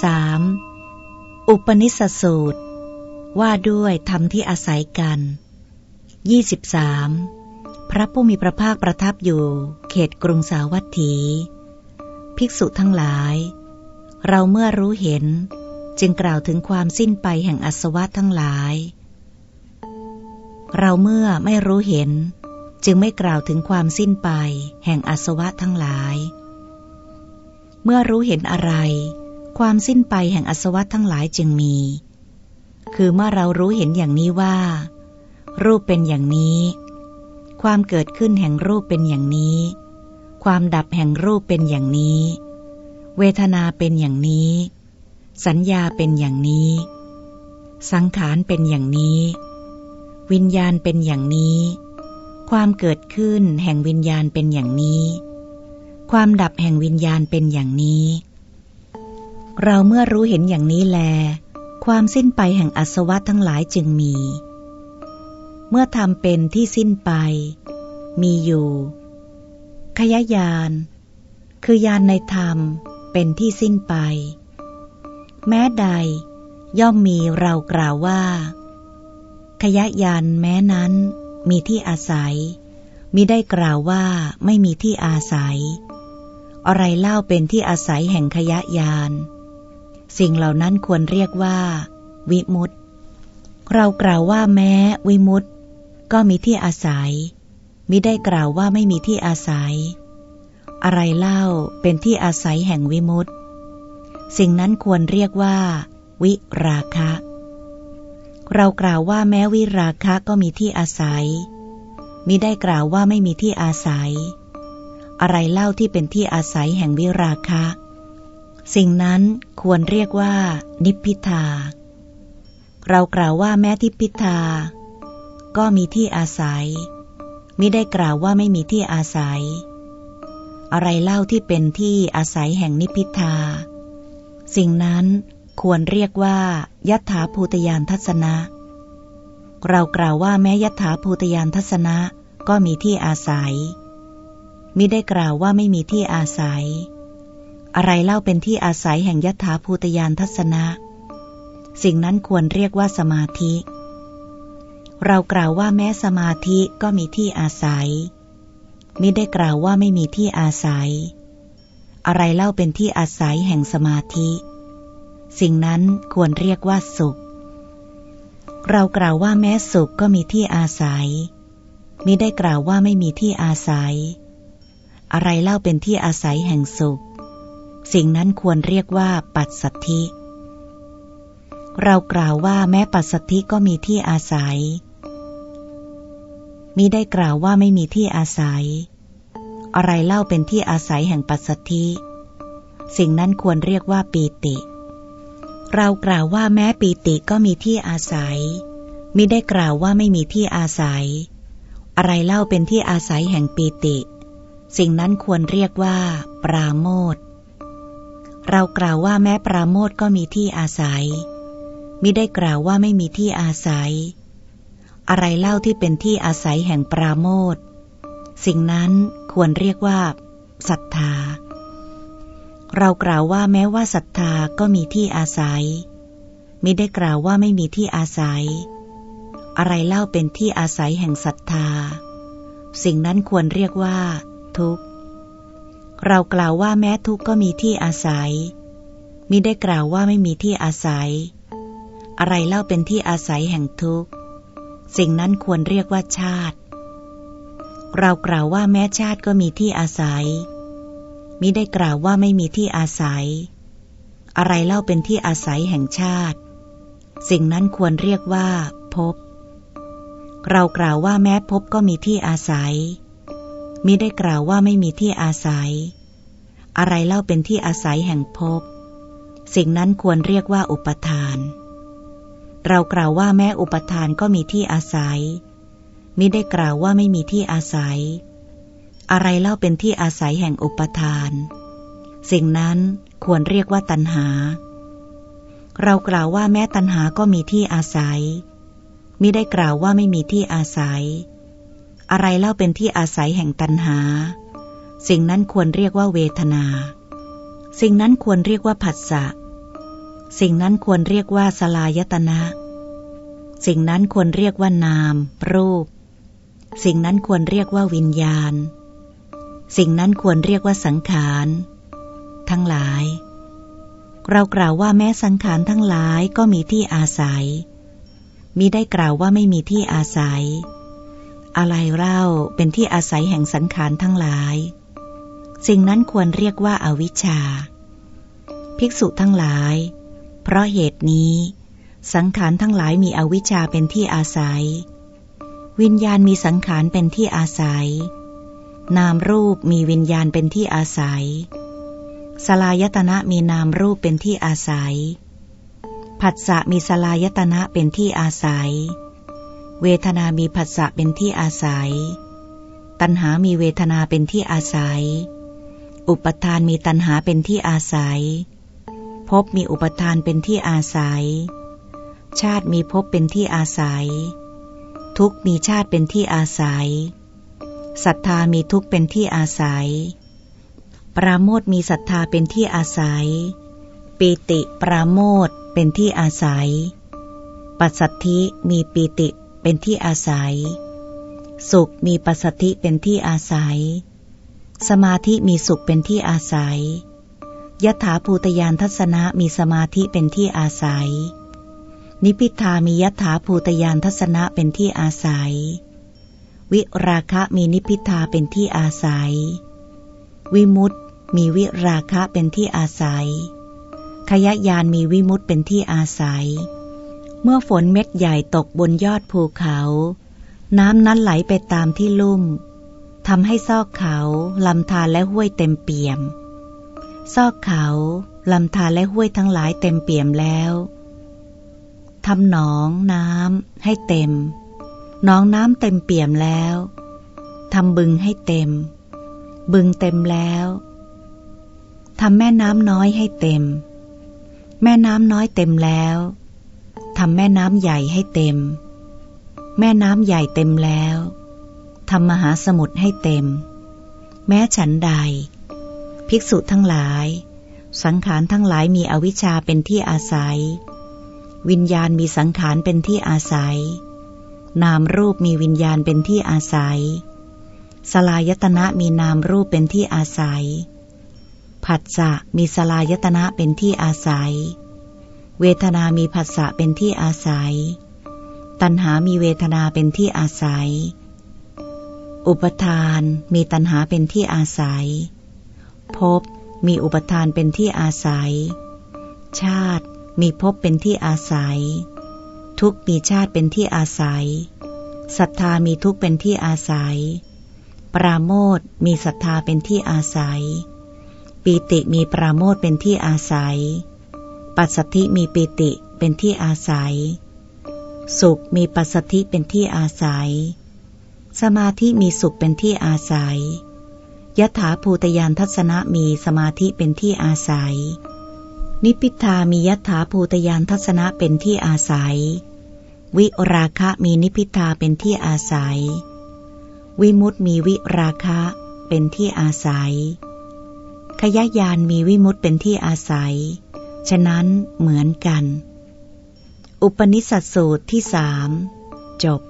3. อุปนิสสูตร ว่าด้วยธรรมที่อาศัยกัน 23. พระผู้มีพระภาคประทับอยู่ เขตกรุงสาวัตถี ภิกษุทั้งหลาย เราเมื่อรู้เห็นจึงกล่าวถึงความสิ้นไปแห่งอสวะทั้งหลาย เราเมื่อไม่รู้เห็น จึงไม่กล่าวถึงความสิ้นไปแห่งอสวะทั้งหลาย เมื่อรู้เห็นอะไร ความสิ้นไปแห่งอสวะทั้งหลายจึงมี คือเมื่อเรารู้เห็นอย่างนี้ว่า รูปเป็นอย่างนี้ ความเกิดขึ้นแห่งรูปเป็นอย่างนี้ ความดับแห่งรูปเป็นอย่างนี้ เวทนาเป็นอย่างนี้ สัญญาเป็นอย่างนี้ สังขารเป็นอย่างนี้ วิญญาณเป็นอย่างนี้ ความเกิดขึ้นแห่งวิญญาณเป็นอย่างนี้ ความดับแห่งวิญญาณเป็นอย่างนี้ เราเมื่อรู้เห็นอย่างนี้แล ความสิ้นไปแห่งอสวะทั้งหลายจึงมี เมื่อทำเป็นที่สิ้นไป มีอยู่ ขยายาน คือยานในธรรมเป็นที่สิ้นไป แม้ใด ย่อมมีเรากล่าวว่า ขยายานแม้นั้นมีที่อาศัยมิได้กล่าวว่าไม่มีที่อาศัย อะไรเล่าเป็นที่อาศัยแห่งขยะยาน สิ่งเหล่านั้นควรเรียกว่า วิมุตตเรากล่าวว่าแม้วิมุตตก็มีที่อาศัย มิได้กล่าวว่าไม่มีที่อาศัย อะไรเล่าเป็นที่อาศัยแห่งวิมุตตสิ่งนั้นควรเรียกว่า วิราคะ เรากล่าวว่าแม้วิราคะก็มีที่อาศัย มิได้กล่าวว่าไม่มีที่อาศัย อะไรเล่าที่เป็นที่อาศัยแห่งวิราคะ สิ่งนั้นควรเรียกว่า นิพพิทา เรากล่าวว่าแม้ทิพิทา ก็มีที่อาศัยมิได้กล่าวว่าไม่มีที่อาศัย อะไรเล่าที่เป็นที่อาศัยแห่งนิพพิทา สิ่งนั้นควรเรียกว่ายัตถาภูตยานทัศนะ เรากล่าวว่าแม้ยัตถาภูตยานทัศนะก็มีที่อาศัยมิได้กล่าวว่าไม่มีที่อาศัย อะไรเล่าเป็นที่อาศัยแห่งยถาภูตยานทัศนะ สิ่งนั้นควรเรียกว่าสมาธิ เรากล่าวว่าแม้สมาธิก็มีที่อาศัย มิได้กล่าวว่าไม่มีที่อาศัย อะไรเล่าเป็นที่อาศัยแห่งสมาธิ สิ่งนั้นควรเรียกว่าสุข เรากล่าวว่าแม้สุขก็มีที่อาศัย มิได้กล่าวว่าไม่มีที่อาศัย อะไรเล่าเป็นที่อาศัยแห่งสุข สิ่งนั้นควรเรียกว่าปัจสัทธิ เรากล่าวว่าแม้ปัจสัทธิก็มีที่อาศัย มิได้กล่าวว่าไม่มีที่อาศัย อะไรเล่าเป็นที่อาศัยแห่งปัจสัทธิ สิ่งนั้นควรเรียกว่าปีติ เรากล่าวว่าแม้ปีติก็มีที่อาศัย มิได้กล่าวว่าไม่มีที่อาศัย อะไรเล่าเป็นที่อาศัยแห่งปีติ สิ่งนั้นควรเรียกว่า ปราโมท เรากล่าวว่าแม้ปราโมทก็มีที่อาศัย มิได้กล่าวว่าไม่มีที่อาศัย อะไรเล่าที่เป็นที่อาศัยแห่งปราโมทสิ่งนั้นควรเรียกว่าศรัทธา เรากล่าวว่าแม้ว่าศรัทธาก็มีที่อาศัย มิได้กล่าวว่าไม่มีที่อาศัย อะไรเล่าเป็นที่อาศัยแห่งศรัทธา สิ่งนั้นควรเรียกว่า ทุกข์ เรากล่าวว่าแม้ทุกข์ก็มีที่อาศัย มิได้กล่าวว่าไม่มีที่อาศัย อะไรเล่าเป็นที่อาศัยแห่งทุกข์ สิ่งนั้นควรเรียกว่าชาติ เรากล่าวว่าแม้ชาติก็มีที่อาศัย มิได้กล่าวว่าไม่มีที่อาศัย อะไรเล่าเป็นที่อาศัยแห่งชาติ สิ่งนั้นควรเรียกว่า พบ เรากล่าวว่าแม้พบก็มีที่อาศัย มิได้กล่าวว่าไม่มีที่อาศัย อะไรเล่าเป็นที่อาศัยแห่งภพ สิ่งนั้นควรเรียกว่าอุปทาน เรากล่าวว่าแม้อุปทานก็มีที่อาศัย มิได้กล่าวว่าไม่มีที่อาศัย อะไรเล่าเป็นที่อาศัยแห่งอุปทาน สิ่งนั้นควรเรียกว่าตัณหา เรากล่าวว่าแม้ตัณหาก็มีที่อาศัย มิได้กล่าวว่าไม่มีที่อาศัย อะไรเล่าเป็นที่อาศัยแห่งตัณหา สิ่งนั้นควรเรียกว่าเวทนา สิ่งนั้นควรเรียกว่าผัสสะ สิ่งนั้นควรเรียกว่าสลายตนะ สิ่งนั้นควรเรียกว่านาม รูป สิ่งนั้นควรเรียกว่าวิญญาณ สิ่งนั้นควรเรียกว่าสังขาร ทั้งหลาย เรากล่าวว่าแม้สังขารทั้งหลายก็มีที่อาศัยมิได้กล่าวว่าไม่มีที่อาศัย อะไรเล่าเป็นที่อาศัยแห่งสังขารทั้งหลาย สิ่งนั้นควรเรียกว่าอาวิชชา ภิกษุทั้งหลาย เพราะเหตุนี้ สังขารทั้งหลายมีอวิชชาเป็นที่อาศัย วิญญาณมีสังขารเป็นที่อาศัย นามรูปมีวิญญาณเป็นที่อาศัย สลายตนะมีนามรูปเป็นที่อาศัยผัสสะมีสลายตนะเป็นที่อาศัย เวทนามีผัสสะเป็นที่อาศัย ตัณหามีเวทนาเป็นที่อาศัย อุปทานมีตัณหาเป็นที่อาศัย ภพมีอุปทานเป็นที่อาศัย ชาติมีภพเป็นที่อาศัย ทุกมีชาติเป็นที่อาศัย ศรัทธามีทุกเป็นที่อาศัย ปราโมทมีศรัทธาเป็นที่อาศัย ปีติปราโมทเป็นที่อาศัย ปัสสัทธิมีปีติ เป็นที่อาศัย สุขมีปัสสัทธิเป็นที่อาศัย สมาธิมีสุขเป็นที่อาศัยยถาภูตยานทัศนะมีสมาธิเป็นที่อาศัย นิพิทามียถาภูตยานทัศนะเป็นที่อาศัย วิราคะมีนิพิทาเป็นที่อาศัย วิมุตมีวิราคะเป็นที่อาศัย ขยะยานมีวิมุตเป็นที่อาศัย เมื่อฝนเม็ดใหญ่ตกบนยอดภูเขา น้ำนั้นไหลไปตามที่ลุ่มทำให้ซอกเขาลำธารและห้วยเต็มเปี่ยม ซอกเขาลำธารและห้วยทั้งหลายเต็มเปี่ยมแล้วทำหนองน้ำให้เต็มหนองน้ำเต็มเปี่ยมแล้วทำบึงให้เต็ม บึงเต็มแล้วทำแม่น้ำน้อยให้เต็ม แม่น้ำน้อยเต็มแล้ว ทำแม่น้ำใหญ่ให้เต็ม แม่น้ำใหญ่เต็มแล้วทำมหาสมุทรให้เต็ม แม้ฉันใด ภิกษุทั้งหลาย สังขารทั้งหลายมีอวิชชาเป็นที่อาศัย วิญญาณมีสังขารเป็นที่อาศัย นามรูปมีวิญญาณเป็นที่อาศัย สลายตนะมีนามรูปเป็นที่อาศัยผัสสะมีสลายตนะเป็นที่อาศัย เวทนามีผัสสะเป็นที่อาศัย ตัณหามีเวทนาเป็นที่อาศัย อุปทานมีตัณหาเป็นที่อาศัย ภพมีอุปทานเป็นที่อาศัย ชาติมีภพเป็นที่อาศัย ทุกมีชาติเป็นที่อาศัย ศรัทธามีทุกเป็นที่อาศัย ปราโมทมีศรัทธาเป็นที่อาศัย ปีติมีปราโมทเป็นที่อาศัย ปัสสธิมีปีติเป็นที่อาศัย สุขมีปัสสธิเป็นที่อาศัย สมาธิมีสุขเป็นที่อาศัยยถาภูตยานทัศนะมีสมาธิเป็นที่อาศัย นิพิทามียถาภูตยานทัศนะเป็นที่อาศัย วิราคะมีนิพิทาเป็นที่อาศัย วิมุตมีวิราคะเป็นที่อาศัย ขยายานมีวิมุตเป็นที่อาศัย ฉะนั้นเหมือนกัน อุปนิสัสสูตรที่สามจบ